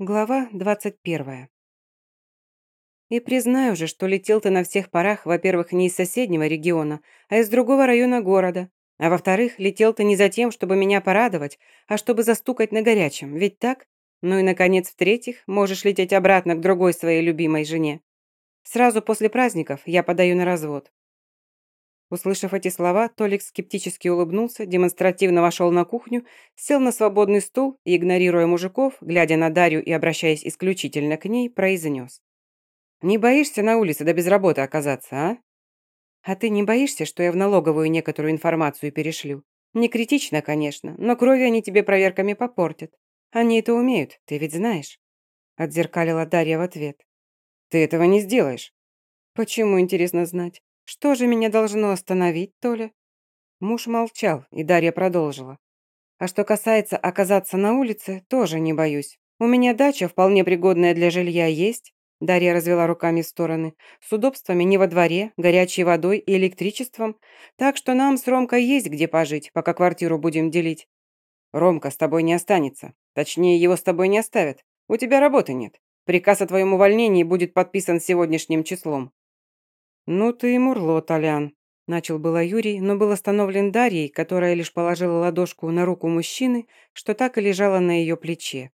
Глава 21. И признаю же, что летел ты на всех парах, во-первых, не из соседнего региона, а из другого района города, а во-вторых, летел ты не за тем, чтобы меня порадовать, а чтобы застукать на горячем, ведь так? Ну и, наконец, в-третьих, можешь лететь обратно к другой своей любимой жене. Сразу после праздников я подаю на развод. Услышав эти слова, Толик скептически улыбнулся, демонстративно вошел на кухню, сел на свободный стул и, игнорируя мужиков, глядя на Дарью и обращаясь исключительно к ней, произнес. «Не боишься на улице до без работы оказаться, а?» «А ты не боишься, что я в налоговую некоторую информацию перешлю? Не критично, конечно, но крови они тебе проверками попортят. Они это умеют, ты ведь знаешь?» Отзеркалила Дарья в ответ. «Ты этого не сделаешь». «Почему, интересно знать?» Что же меня должно остановить, Толя? Муж молчал, и Дарья продолжила. А что касается оказаться на улице, тоже не боюсь. У меня дача, вполне пригодная для жилья, есть. Дарья развела руками в стороны. С удобствами не во дворе, горячей водой и электричеством. Так что нам с Ромкой есть где пожить, пока квартиру будем делить. Ромка с тобой не останется. Точнее, его с тобой не оставят. У тебя работы нет. Приказ о твоем увольнении будет подписан сегодняшним числом. «Ну ты и мурло, Толян», – начал было Юрий, но был остановлен Дарьей, которая лишь положила ладошку на руку мужчины, что так и лежала на ее плече.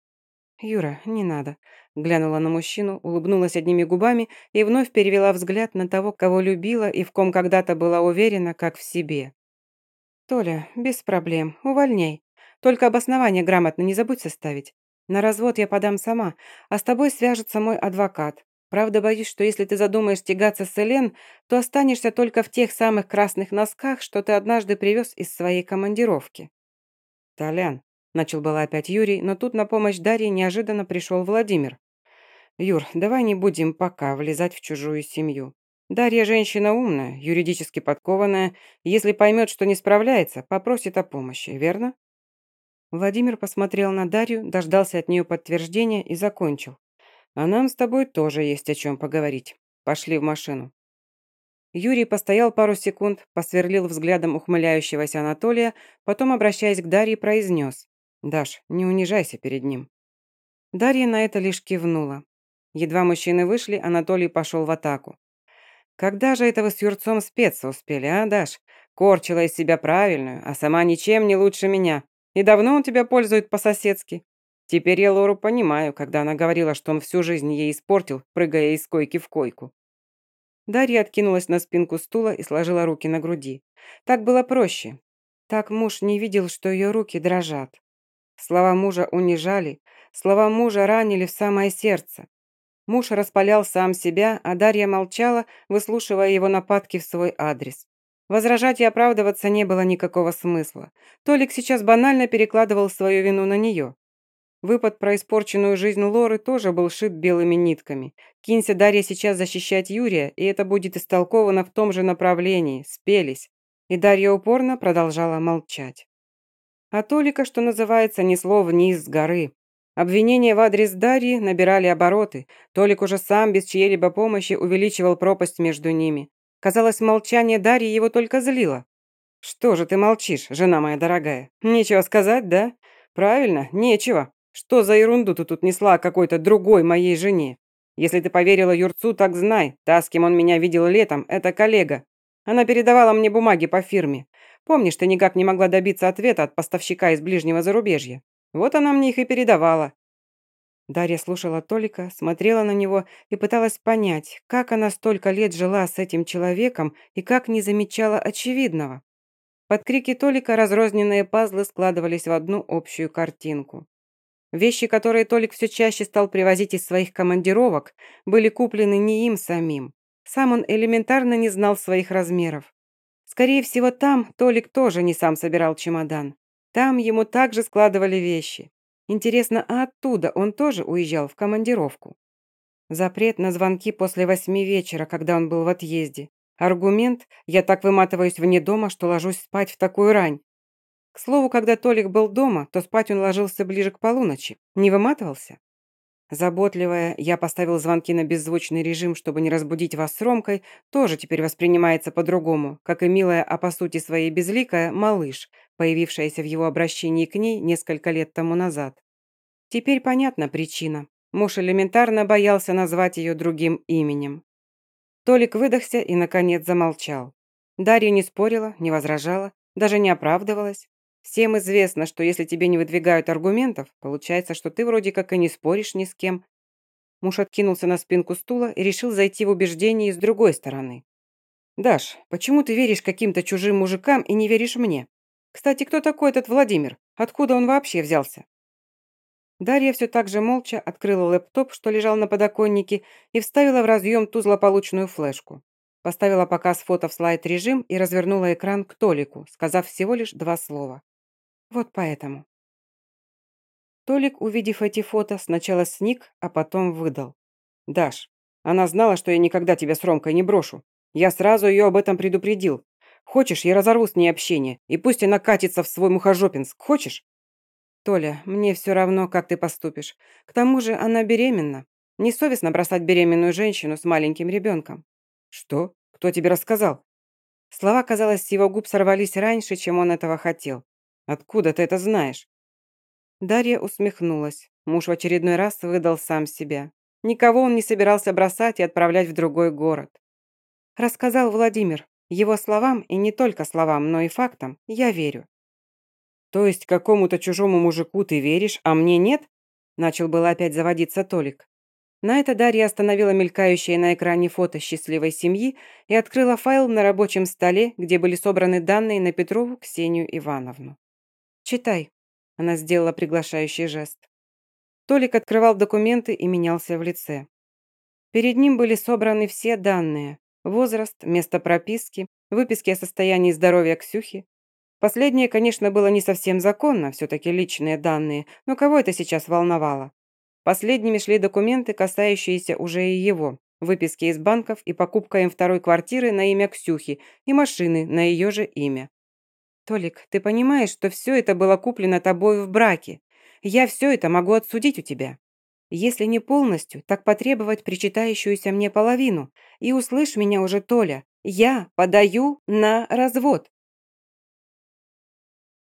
«Юра, не надо», – глянула на мужчину, улыбнулась одними губами и вновь перевела взгляд на того, кого любила и в ком когда-то была уверена, как в себе. «Толя, без проблем, увольняй. Только обоснование грамотно не забудь составить. На развод я подам сама, а с тобой свяжется мой адвокат. Правда, боюсь, что если ты задумаешь тягаться с Элен, то останешься только в тех самых красных носках, что ты однажды привез из своей командировки». «Толян», – начал было опять Юрий, но тут на помощь Дарье неожиданно пришел Владимир. «Юр, давай не будем пока влезать в чужую семью. Дарья женщина умная, юридически подкованная. Если поймет, что не справляется, попросит о помощи, верно?» Владимир посмотрел на Дарью, дождался от нее подтверждения и закончил. А нам с тобой тоже есть о чем поговорить. Пошли в машину». Юрий постоял пару секунд, посверлил взглядом ухмыляющегося Анатолия, потом, обращаясь к Дарье, произнес. «Даш, не унижайся перед ним». Дарья на это лишь кивнула. Едва мужчины вышли, Анатолий пошел в атаку. «Когда же это вы с Юрцом спеться успели, а, Даш? Корчила из себя правильную, а сама ничем не лучше меня. И давно он тебя пользует по-соседски. Теперь я Лору понимаю, когда она говорила, что он всю жизнь ей испортил, прыгая из койки в койку. Дарья откинулась на спинку стула и сложила руки на груди. Так было проще. Так муж не видел, что ее руки дрожат. Слова мужа унижали, слова мужа ранили в самое сердце. Муж распалял сам себя, а Дарья молчала, выслушивая его нападки в свой адрес. Возражать и оправдываться не было никакого смысла. Толик сейчас банально перекладывал свою вину на нее. Выпад про испорченную жизнь Лоры тоже был шит белыми нитками. Кинься Дарья сейчас защищать Юрия, и это будет истолковано в том же направлении. Спелись. И Дарья упорно продолжала молчать. А Толика, что называется, несло вниз с горы. Обвинения в адрес Дарьи набирали обороты. Толик уже сам, без чьей-либо помощи, увеличивал пропасть между ними. Казалось, молчание Дарьи его только злило. «Что же ты молчишь, жена моя дорогая? Нечего сказать, да? Правильно, нечего. Что за ерунду ты тут несла какой-то другой моей жене? Если ты поверила Юрцу, так знай, та, с кем он меня видел летом, это коллега. Она передавала мне бумаги по фирме. Помнишь, ты никак не могла добиться ответа от поставщика из ближнего зарубежья? Вот она мне их и передавала». Дарья слушала Толика, смотрела на него и пыталась понять, как она столько лет жила с этим человеком и как не замечала очевидного. Под крики Толика разрозненные пазлы складывались в одну общую картинку. Вещи, которые Толик все чаще стал привозить из своих командировок, были куплены не им самим. Сам он элементарно не знал своих размеров. Скорее всего, там Толик тоже не сам собирал чемодан. Там ему также складывали вещи. Интересно, а оттуда он тоже уезжал в командировку? Запрет на звонки после восьми вечера, когда он был в отъезде. Аргумент «я так выматываюсь вне дома, что ложусь спать в такую рань». Слову, когда Толик был дома, то спать он ложился ближе к полуночи. Не выматывался? Заботливая, я поставил звонки на беззвучный режим, чтобы не разбудить вас с Ромкой, тоже теперь воспринимается по-другому, как и милая, а по сути своей безликая, малыш, появившаяся в его обращении к ней несколько лет тому назад. Теперь понятна причина. Муж элементарно боялся назвать ее другим именем. Толик выдохся и, наконец, замолчал. Дарья не спорила, не возражала, даже не оправдывалась. Всем известно, что если тебе не выдвигают аргументов, получается, что ты вроде как и не споришь ни с кем. Муж откинулся на спинку стула и решил зайти в убеждение с другой стороны. «Даш, почему ты веришь каким-то чужим мужикам и не веришь мне? Кстати, кто такой этот Владимир? Откуда он вообще взялся?» Дарья все так же молча открыла лэптоп, что лежал на подоконнике, и вставила в разъем ту злополучную флешку. Поставила показ фото в слайд-режим и развернула экран к Толику, сказав всего лишь два слова. «Вот поэтому». Толик, увидев эти фото, сначала сник, а потом выдал. «Даш, она знала, что я никогда тебя с Ромкой не брошу. Я сразу ее об этом предупредил. Хочешь, я разорву с ней общение, и пусть она катится в свой мухожопинск. Хочешь?» «Толя, мне все равно, как ты поступишь. К тому же она беременна. Несовестно бросать беременную женщину с маленьким ребенком». «Что? Кто тебе рассказал?» Слова, казалось, с его губ сорвались раньше, чем он этого хотел. «Откуда ты это знаешь?» Дарья усмехнулась. Муж в очередной раз выдал сам себя. Никого он не собирался бросать и отправлять в другой город. Рассказал Владимир. Его словам, и не только словам, но и фактам, я верю. «То есть какому-то чужому мужику ты веришь, а мне нет?» Начал было опять заводиться Толик. На это Дарья остановила мелькающее на экране фото счастливой семьи и открыла файл на рабочем столе, где были собраны данные на Петрову Ксению Ивановну. «Читай», – она сделала приглашающий жест. Толик открывал документы и менялся в лице. Перед ним были собраны все данные – возраст, место прописки, выписки о состоянии здоровья Ксюхи, Последнее, конечно, было не совсем законно, все-таки личные данные, но кого это сейчас волновало? Последними шли документы, касающиеся уже и его, выписки из банков и покупка им второй квартиры на имя Ксюхи и машины на ее же имя. «Толик, ты понимаешь, что все это было куплено тобой в браке? Я все это могу отсудить у тебя. Если не полностью, так потребовать причитающуюся мне половину. И услышь меня уже, Толя, я подаю на развод.